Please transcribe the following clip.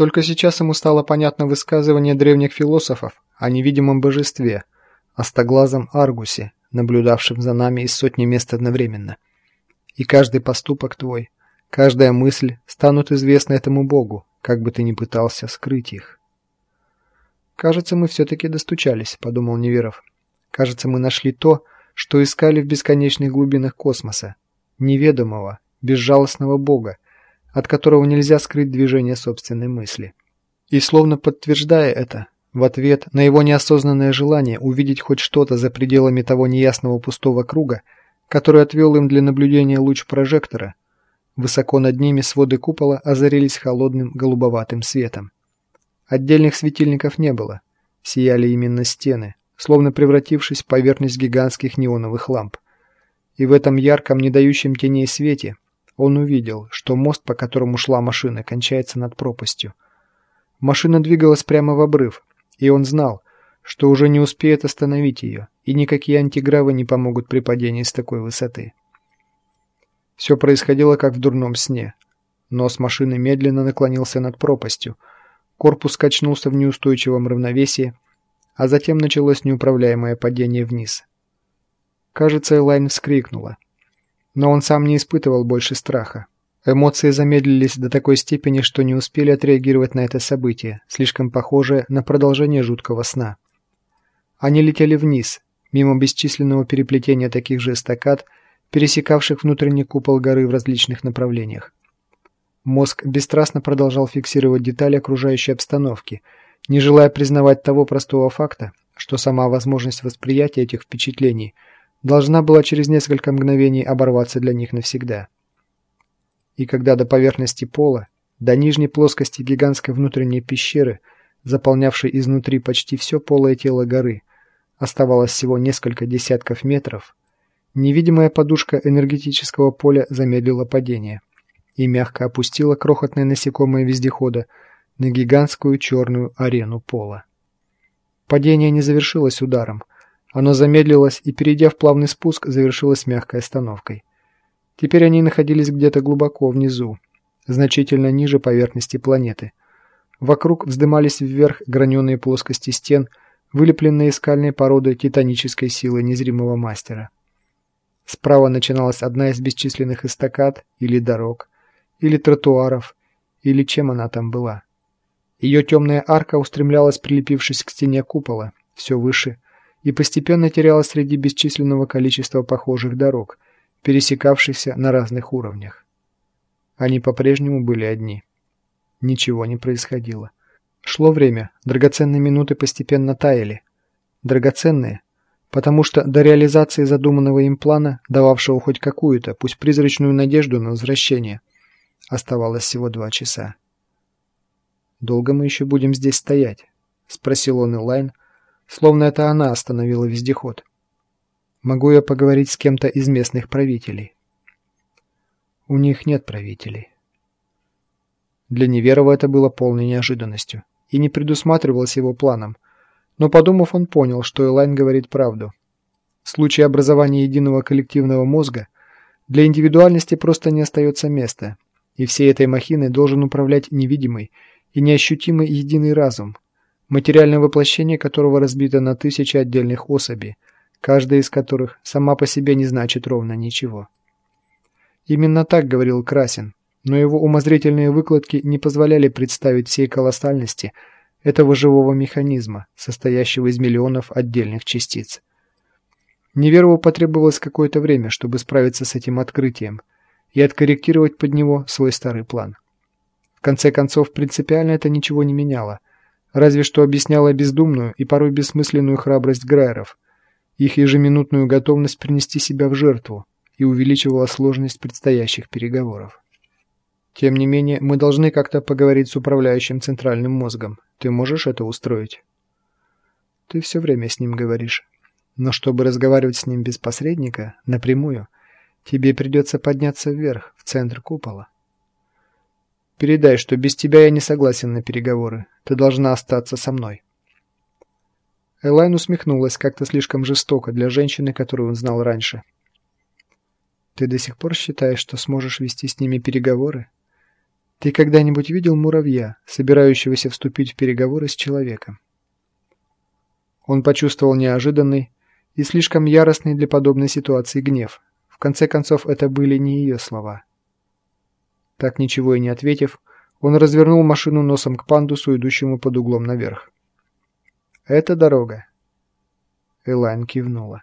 Только сейчас ему стало понятно высказывание древних философов о невидимом божестве, остоглазом Аргусе, наблюдавшем за нами из сотни мест одновременно. И каждый поступок твой, каждая мысль станут известны этому Богу, как бы ты ни пытался скрыть их. «Кажется, мы все-таки достучались», — подумал Неверов. «Кажется, мы нашли то, что искали в бесконечных глубинах космоса. Неведомого, безжалостного Бога, от которого нельзя скрыть движение собственной мысли. И словно подтверждая это, в ответ на его неосознанное желание увидеть хоть что-то за пределами того неясного пустого круга, который отвел им для наблюдения луч прожектора, высоко над ними своды купола озарились холодным голубоватым светом. Отдельных светильников не было, сияли именно стены, словно превратившись в поверхность гигантских неоновых ламп. И в этом ярком, не дающем теней свете он увидел, что мост, по которому шла машина, кончается над пропастью. Машина двигалась прямо в обрыв, и он знал, что уже не успеет остановить ее, и никакие антигравы не помогут при падении с такой высоты. Все происходило как в дурном сне. Нос машины медленно наклонился над пропастью, корпус качнулся в неустойчивом равновесии, а затем началось неуправляемое падение вниз. Кажется, Элайн вскрикнула. Но он сам не испытывал больше страха. Эмоции замедлились до такой степени, что не успели отреагировать на это событие, слишком похожее на продолжение жуткого сна. Они летели вниз, мимо бесчисленного переплетения таких же эстакад, пересекавших внутренний купол горы в различных направлениях. Мозг бесстрастно продолжал фиксировать детали окружающей обстановки, не желая признавать того простого факта, что сама возможность восприятия этих впечатлений – должна была через несколько мгновений оборваться для них навсегда. И когда до поверхности пола, до нижней плоскости гигантской внутренней пещеры, заполнявшей изнутри почти все полое тело горы, оставалось всего несколько десятков метров, невидимая подушка энергетического поля замедлила падение и мягко опустила крохотное насекомое вездехода на гигантскую черную арену пола. Падение не завершилось ударом, оно замедлилось и, перейдя в плавный спуск, завершилось мягкой остановкой. Теперь они находились где-то глубоко внизу, значительно ниже поверхности планеты. Вокруг вздымались вверх граненые плоскости стен, вылепленные из скальной породы титанической силы незримого мастера. Справа начиналась одна из бесчисленных эстакад или дорог, или тротуаров, или чем она там была. Ее темная арка устремлялась, прилепившись к стене купола, все выше, и постепенно терялась среди бесчисленного количества похожих дорог, пересекавшихся на разных уровнях. Они по-прежнему были одни. Ничего не происходило. Шло время, драгоценные минуты постепенно таяли. Драгоценные, потому что до реализации задуманного им плана, дававшего хоть какую-то, пусть призрачную надежду на возвращение, оставалось всего два часа. «Долго мы еще будем здесь стоять?» — спросил он Элайн, Словно это она остановила вездеход. Могу я поговорить с кем-то из местных правителей? У них нет правителей. Для Неверова это было полной неожиданностью и не предусматривалось его планом. Но подумав, он понял, что Элайн говорит правду. В случае образования единого коллективного мозга для индивидуальности просто не остается места, и всей этой махиной должен управлять невидимый и неощутимый единый разум – материальное воплощение которого разбито на тысячи отдельных особей, каждая из которых сама по себе не значит ровно ничего. Именно так говорил Красин, но его умозрительные выкладки не позволяли представить всей колоссальности этого живого механизма, состоящего из миллионов отдельных частиц. Неверову потребовалось какое-то время, чтобы справиться с этим открытием и откорректировать под него свой старый план. В конце концов, принципиально это ничего не меняло – разве что объясняла бездумную и порой бессмысленную храбрость Грайеров, их ежеминутную готовность принести себя в жертву и увеличивала сложность предстоящих переговоров. Тем не менее, мы должны как-то поговорить с управляющим центральным мозгом. Ты можешь это устроить? Ты все время с ним говоришь. Но чтобы разговаривать с ним без посредника, напрямую, тебе придется подняться вверх, в центр купола. Передай, что без тебя я не согласен на переговоры. Ты должна остаться со мной». Элайн усмехнулась как-то слишком жестоко для женщины, которую он знал раньше. «Ты до сих пор считаешь, что сможешь вести с ними переговоры? Ты когда-нибудь видел муравья, собирающегося вступить в переговоры с человеком? Он почувствовал неожиданный и слишком яростный для подобной ситуации гнев. В конце концов, это были не ее слова. Так ничего и не ответив, он развернул машину носом к пандусу, идущему под углом наверх. «Это дорога». Элайн кивнула.